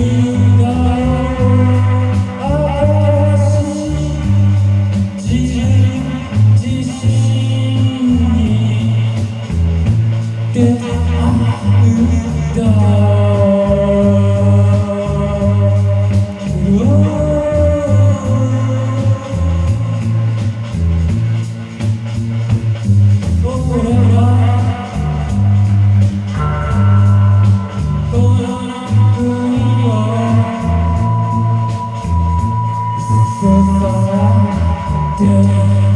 You. 对。